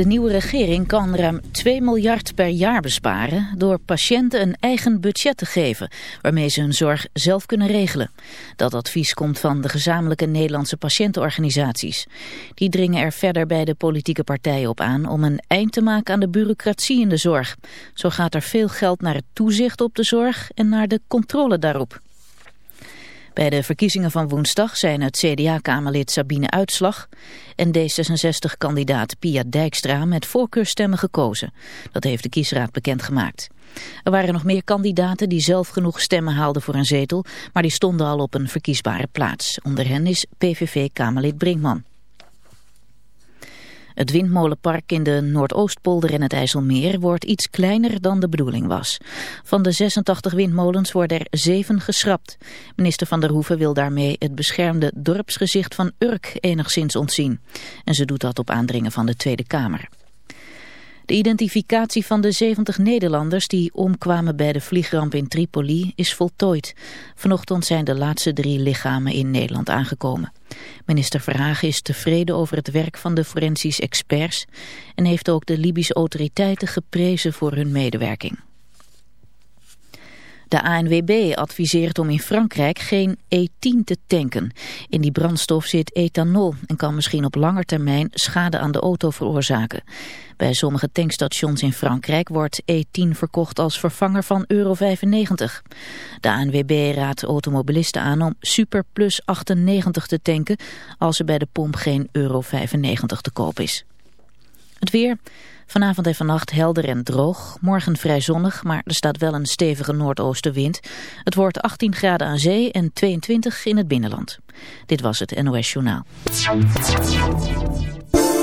De nieuwe regering kan ruim 2 miljard per jaar besparen door patiënten een eigen budget te geven, waarmee ze hun zorg zelf kunnen regelen. Dat advies komt van de gezamenlijke Nederlandse patiëntenorganisaties. Die dringen er verder bij de politieke partijen op aan om een eind te maken aan de bureaucratie in de zorg. Zo gaat er veel geld naar het toezicht op de zorg en naar de controle daarop. Bij de verkiezingen van woensdag zijn het CDA-kamerlid Sabine Uitslag en D66-kandidaat Pia Dijkstra met voorkeurstemmen gekozen. Dat heeft de kiesraad bekendgemaakt. Er waren nog meer kandidaten die zelf genoeg stemmen haalden voor een zetel, maar die stonden al op een verkiesbare plaats. Onder hen is PVV-kamerlid Brinkman. Het windmolenpark in de Noordoostpolder en het IJsselmeer wordt iets kleiner dan de bedoeling was. Van de 86 windmolens worden er 7 geschrapt. Minister Van der Hoeven wil daarmee het beschermde dorpsgezicht van Urk enigszins ontzien. En ze doet dat op aandringen van de Tweede Kamer. De identificatie van de 70 Nederlanders die omkwamen bij de vliegramp in Tripoli is voltooid. Vanochtend zijn de laatste drie lichamen in Nederland aangekomen. Minister Verhagen is tevreden over het werk van de forensisch experts en heeft ook de Libische autoriteiten geprezen voor hun medewerking. De ANWB adviseert om in Frankrijk geen E10 te tanken. In die brandstof zit ethanol en kan misschien op lange termijn schade aan de auto veroorzaken. Bij sommige tankstations in Frankrijk wordt E10 verkocht als vervanger van euro 95. De ANWB raadt automobilisten aan om Super Plus 98 te tanken als er bij de pomp geen euro 95 te koop is. Het weer... Vanavond en vannacht helder en droog. Morgen vrij zonnig, maar er staat wel een stevige noordoostenwind. Het wordt 18 graden aan zee en 22 in het binnenland. Dit was het NOS Journaal.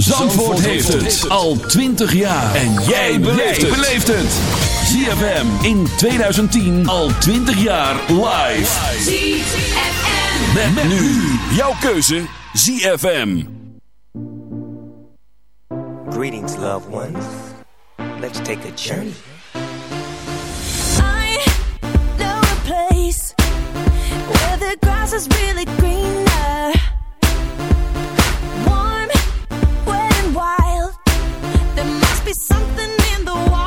Zandvoort, Zandvoort heeft het al 20 jaar. En jij beleeft het. ZFM in 2010 al 20 jaar live. ZFM. Met, met nu. Jouw keuze. ZFM. Greetings loved ones. Let's take a journey. I know a place. Where the grass is really green. be something in the water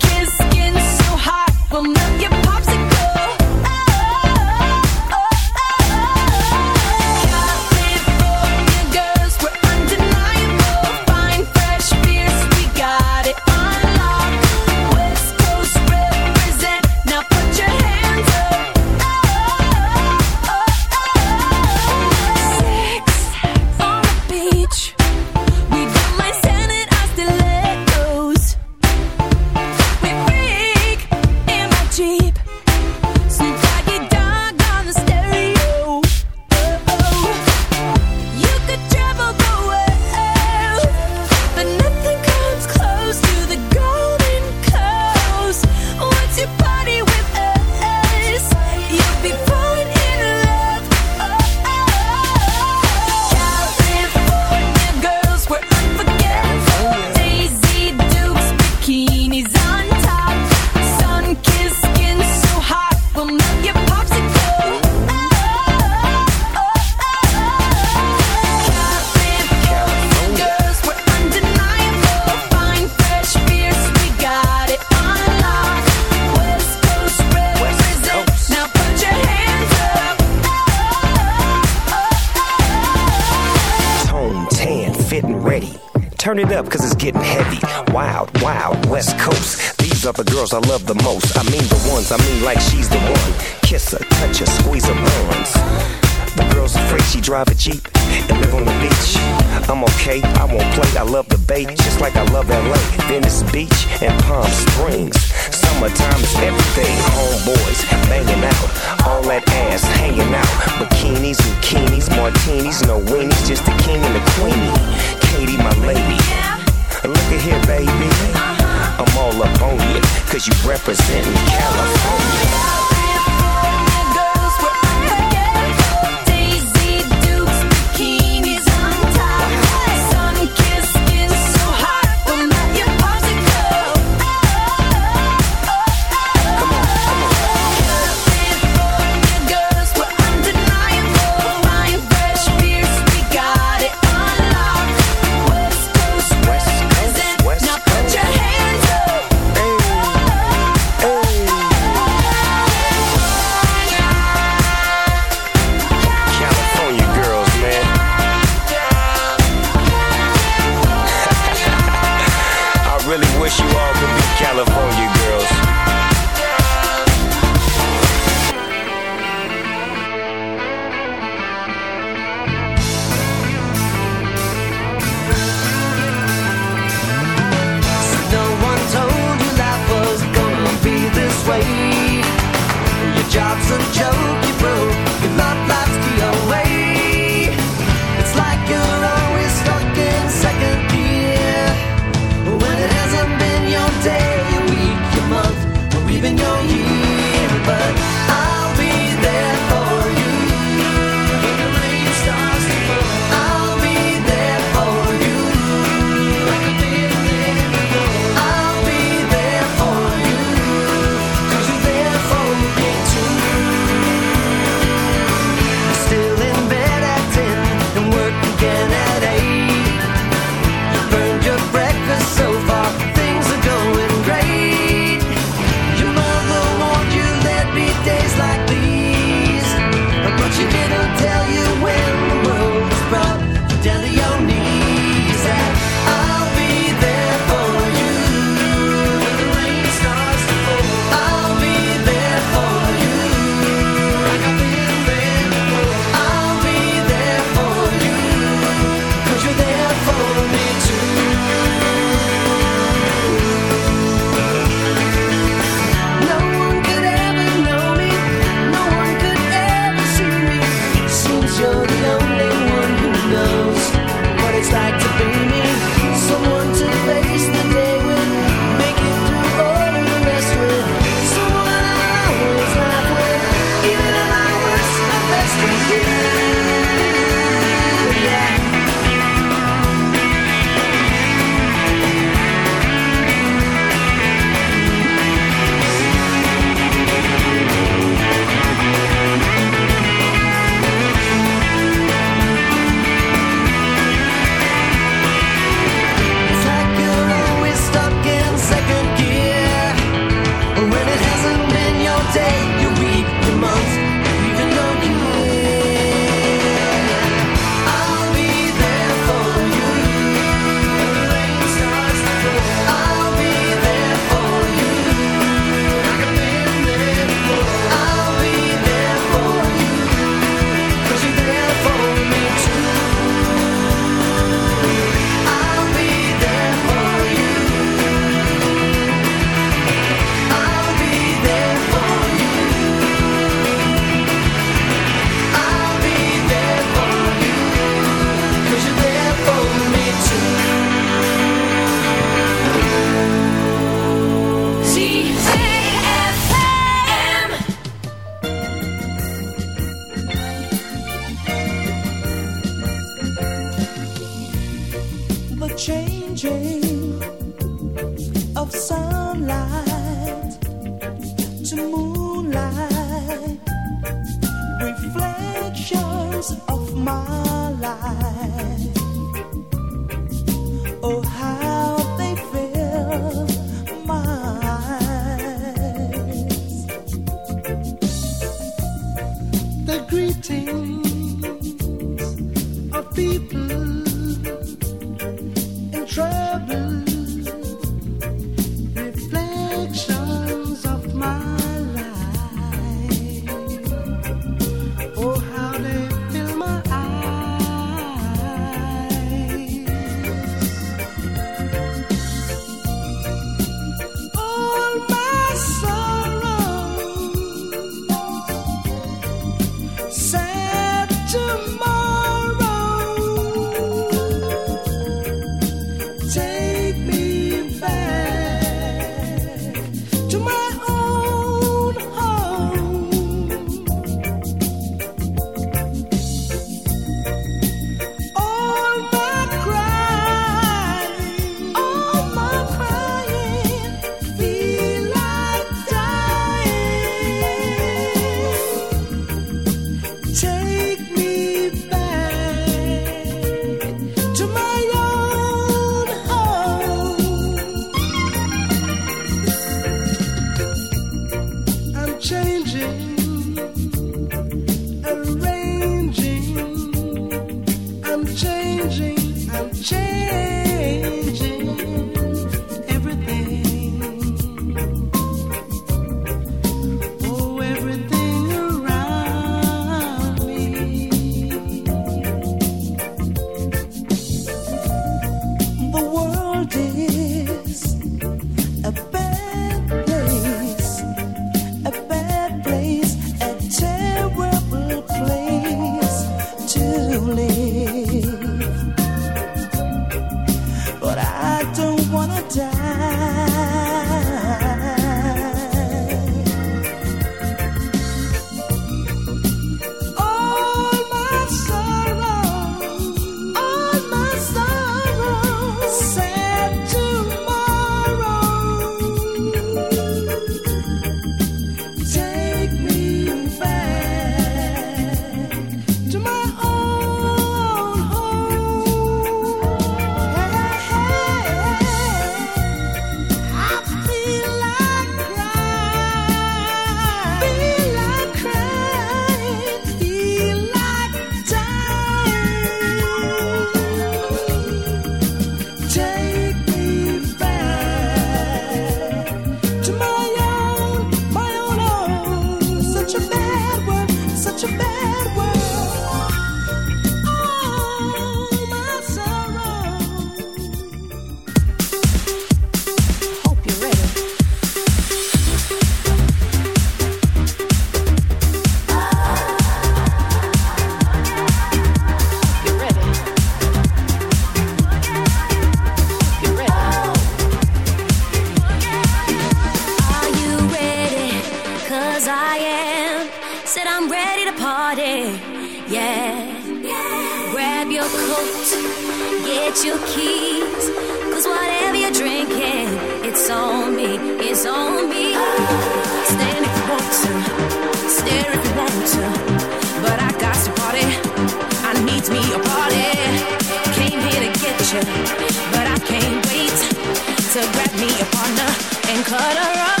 to grab me a partner and cut rug up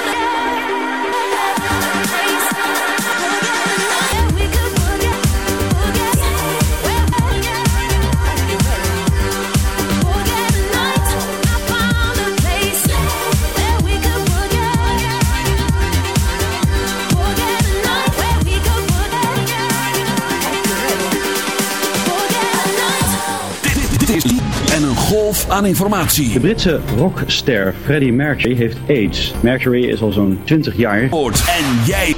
aan informatie. De Britse rockster Freddie Mercury heeft AIDS. Mercury is al zo'n 20 jaar. En jij...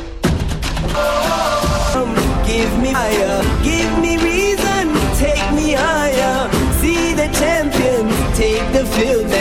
Give me higher, give me reason, take me higher. See the champions, take the field.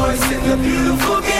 voice in the beautiful game.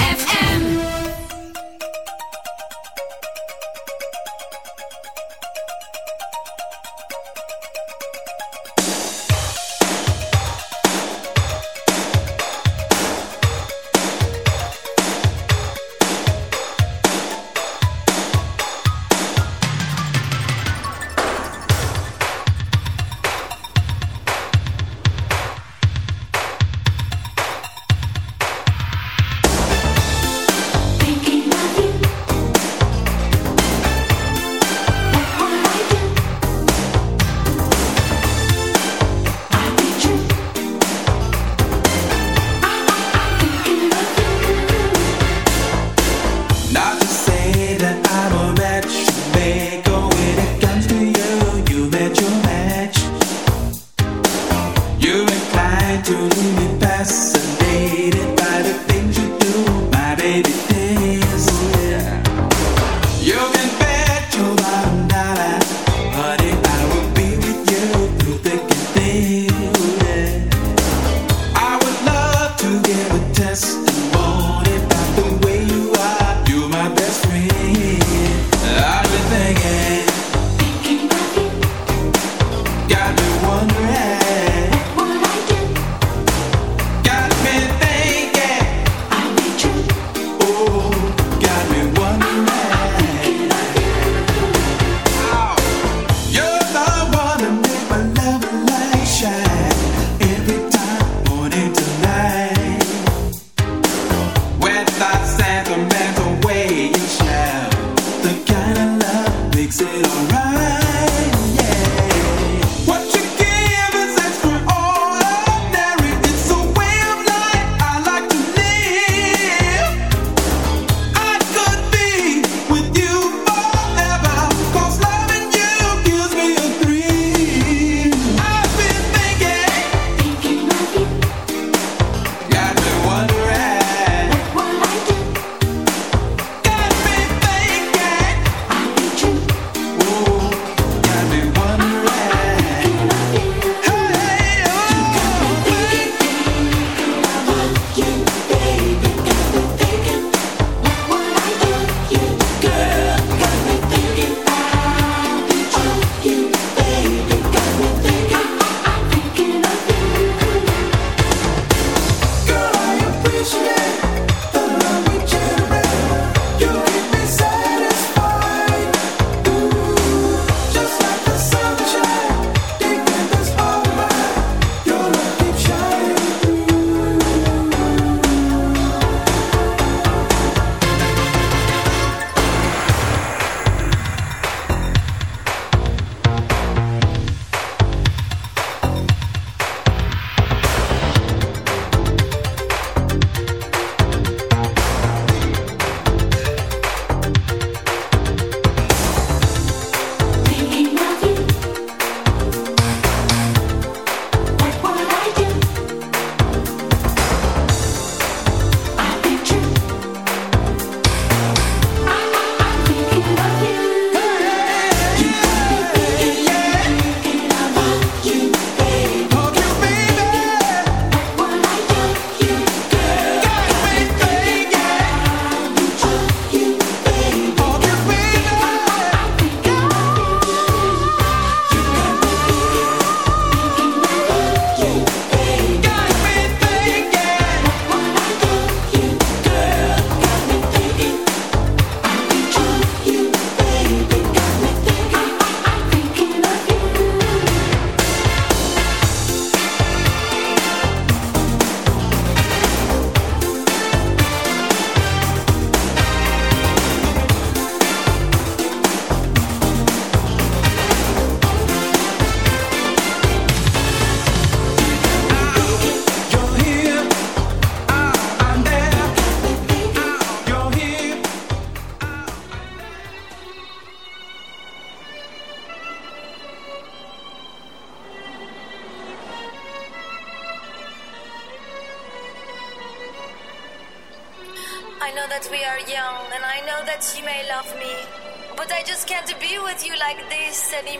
Me,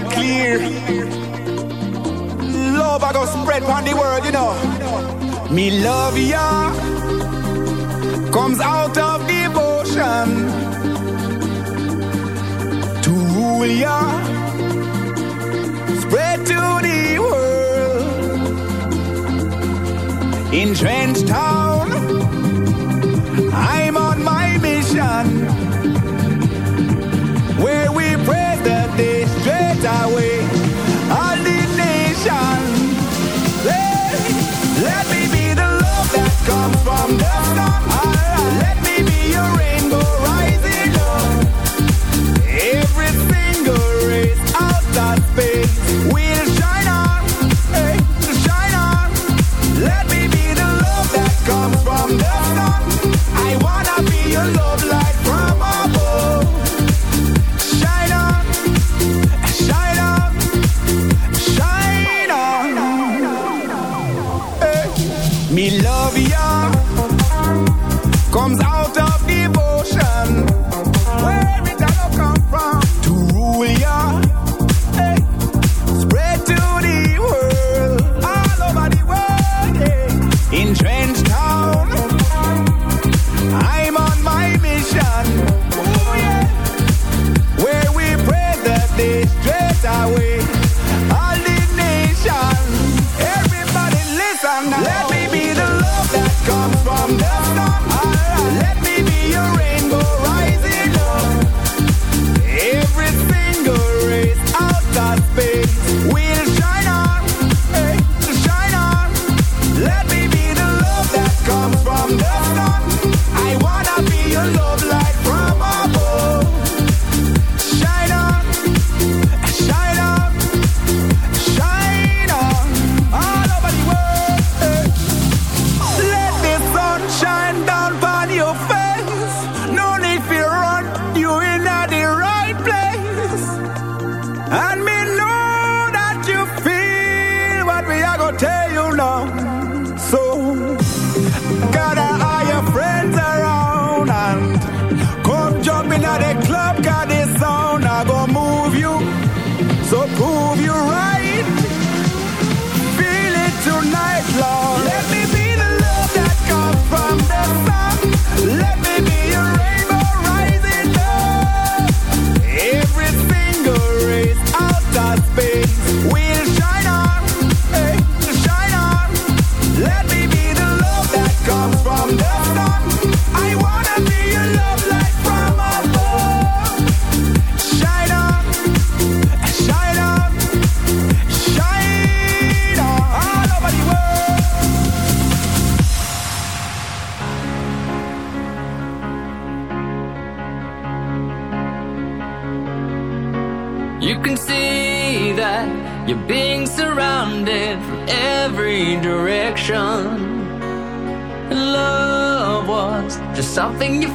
clear. Love I go spread on the world, you know. Me love ya comes out of devotion to rule ya, spread to the world. In trench time. You.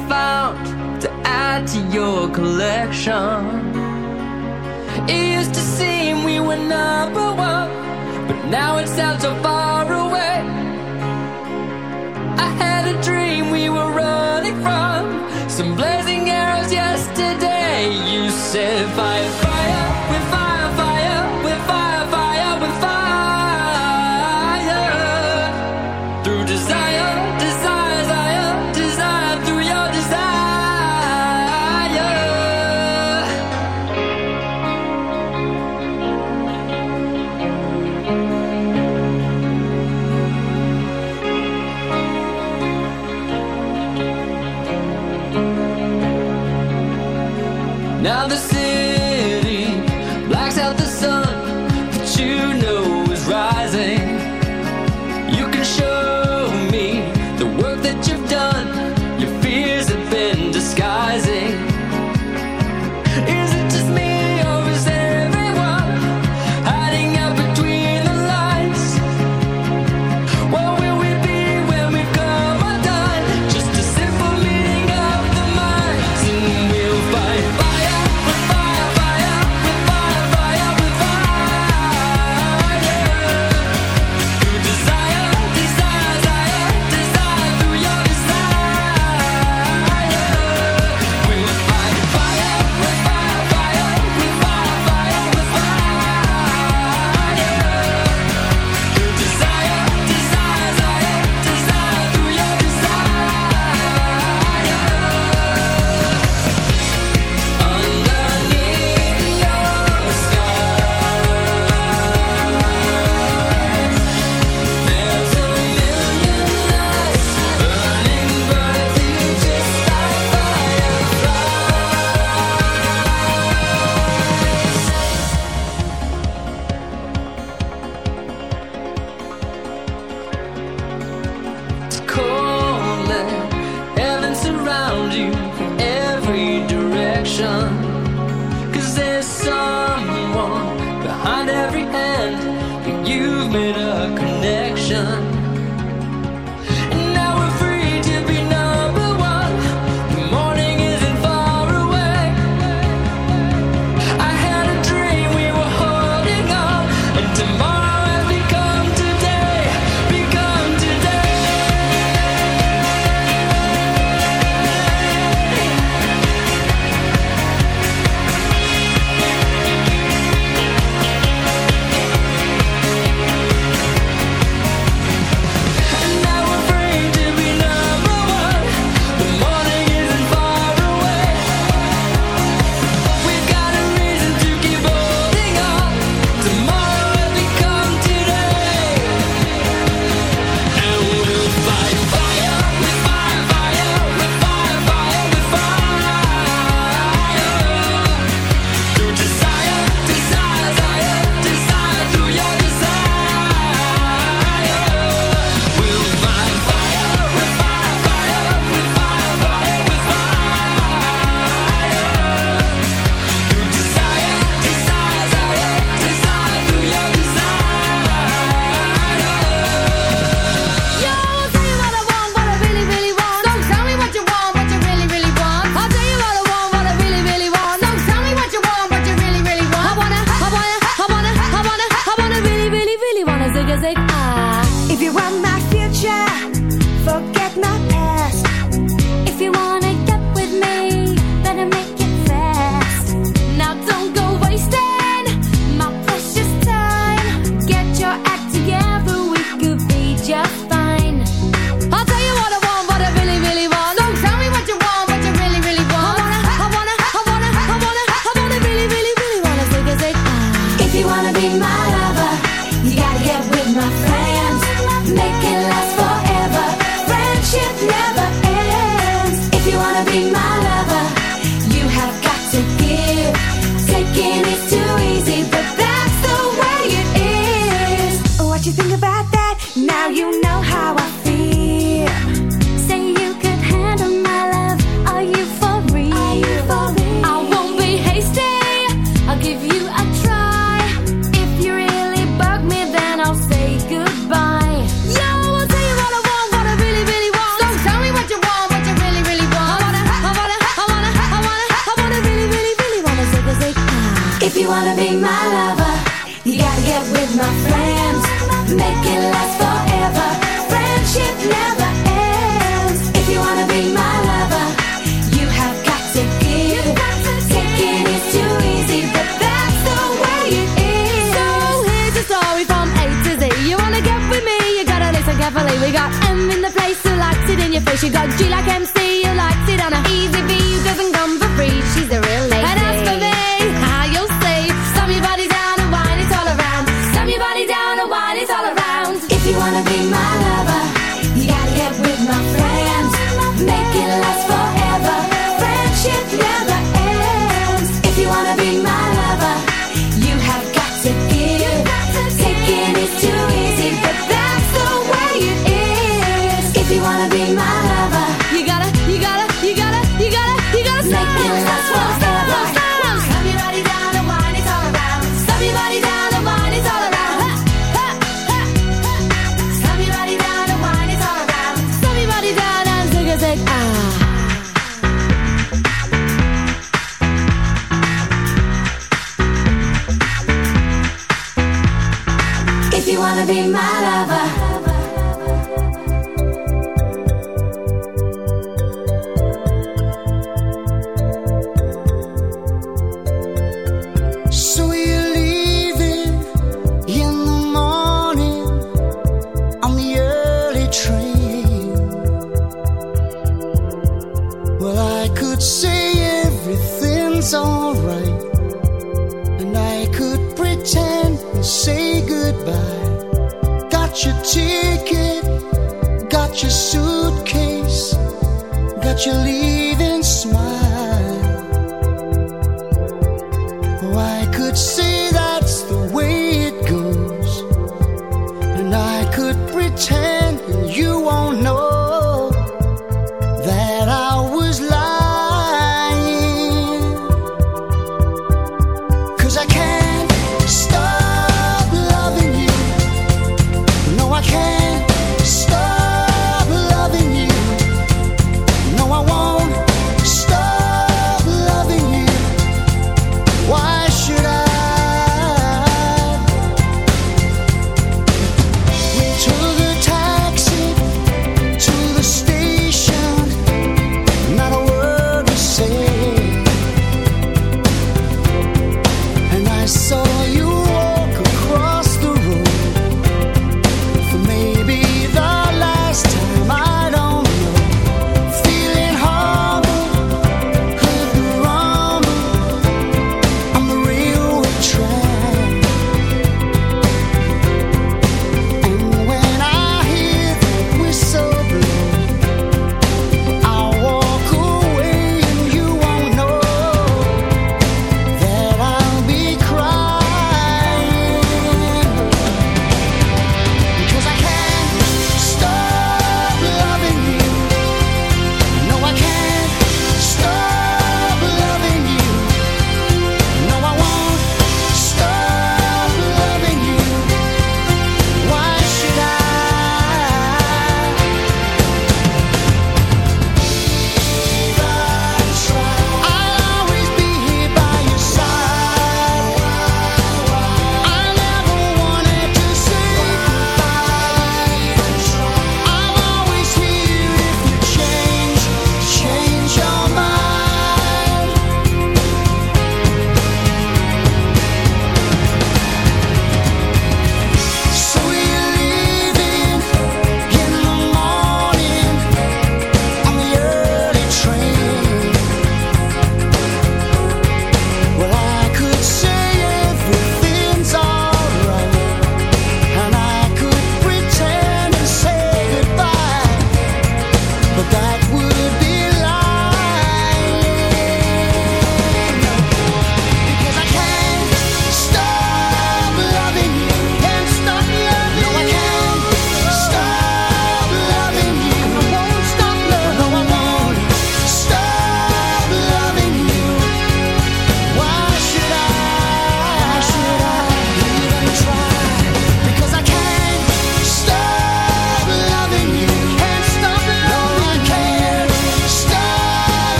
Be my lover.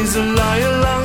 He's a liar. liar.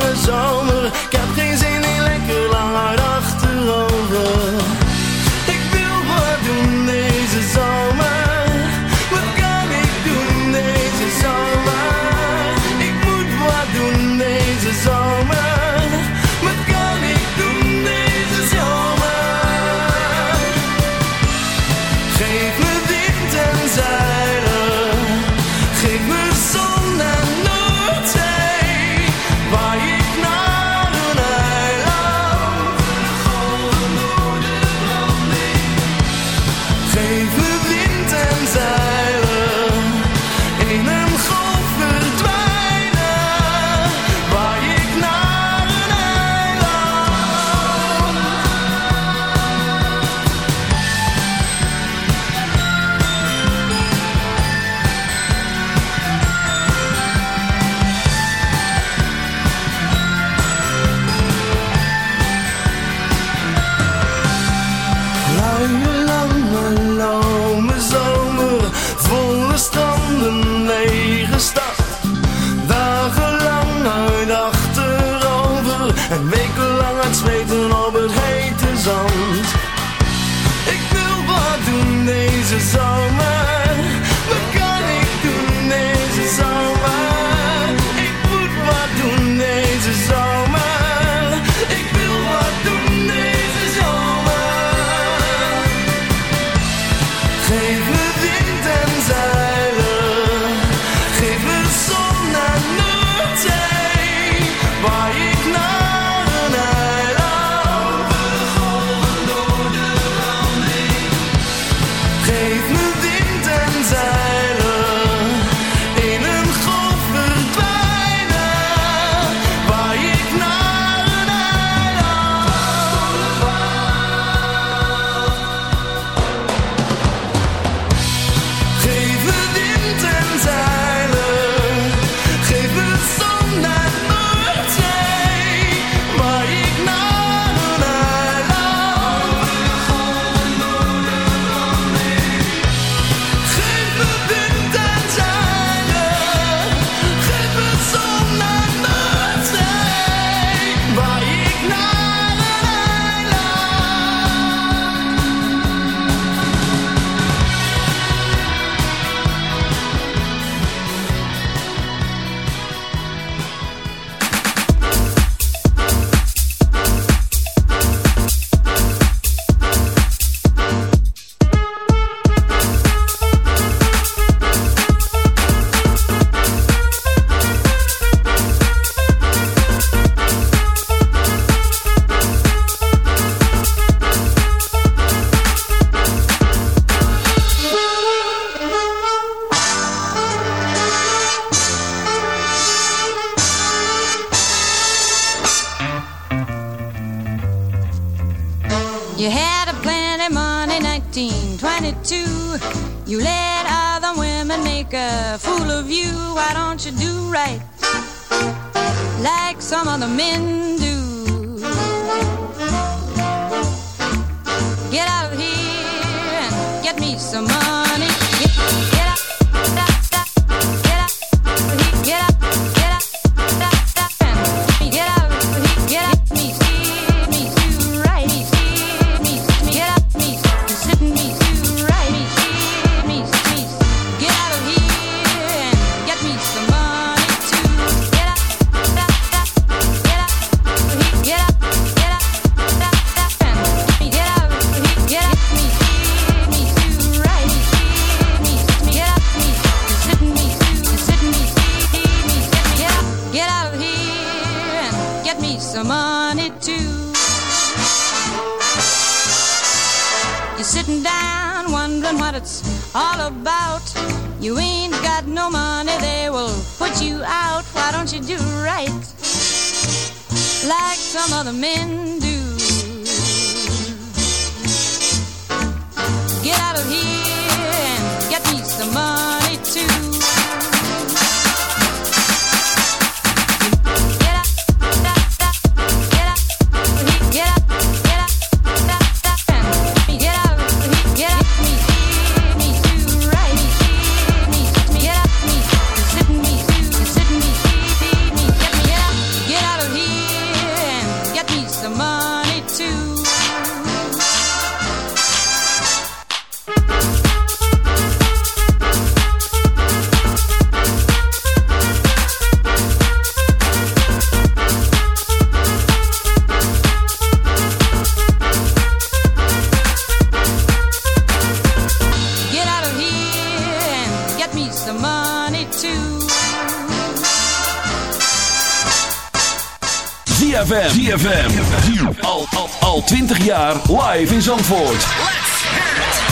ZFM. ZFM. Al, al, al 20 jaar live in Zandvoort.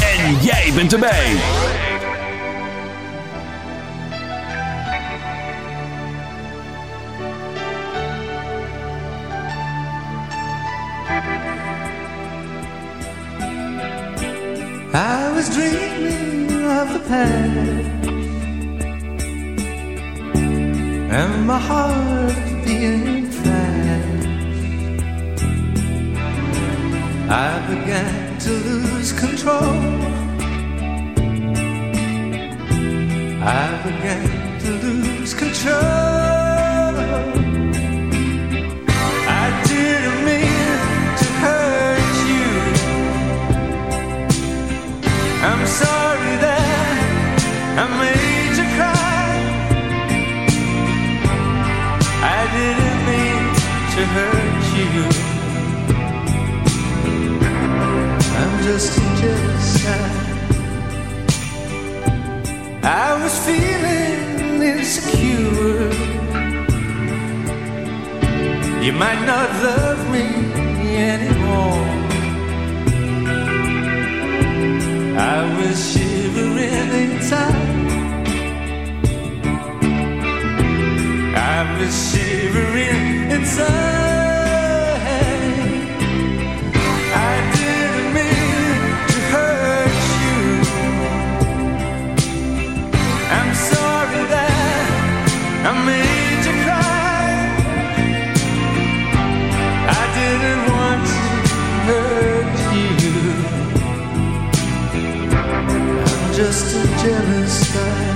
En jij bent erbij. I was dreaming of the past And my heart being I began to lose control. I began to lose control. I didn't mean to hurt you. I'm sorry that I made just jealous. I was feeling insecure. You might not love me anymore. I was shivering inside. I was shivering inside. Just a jealous guy.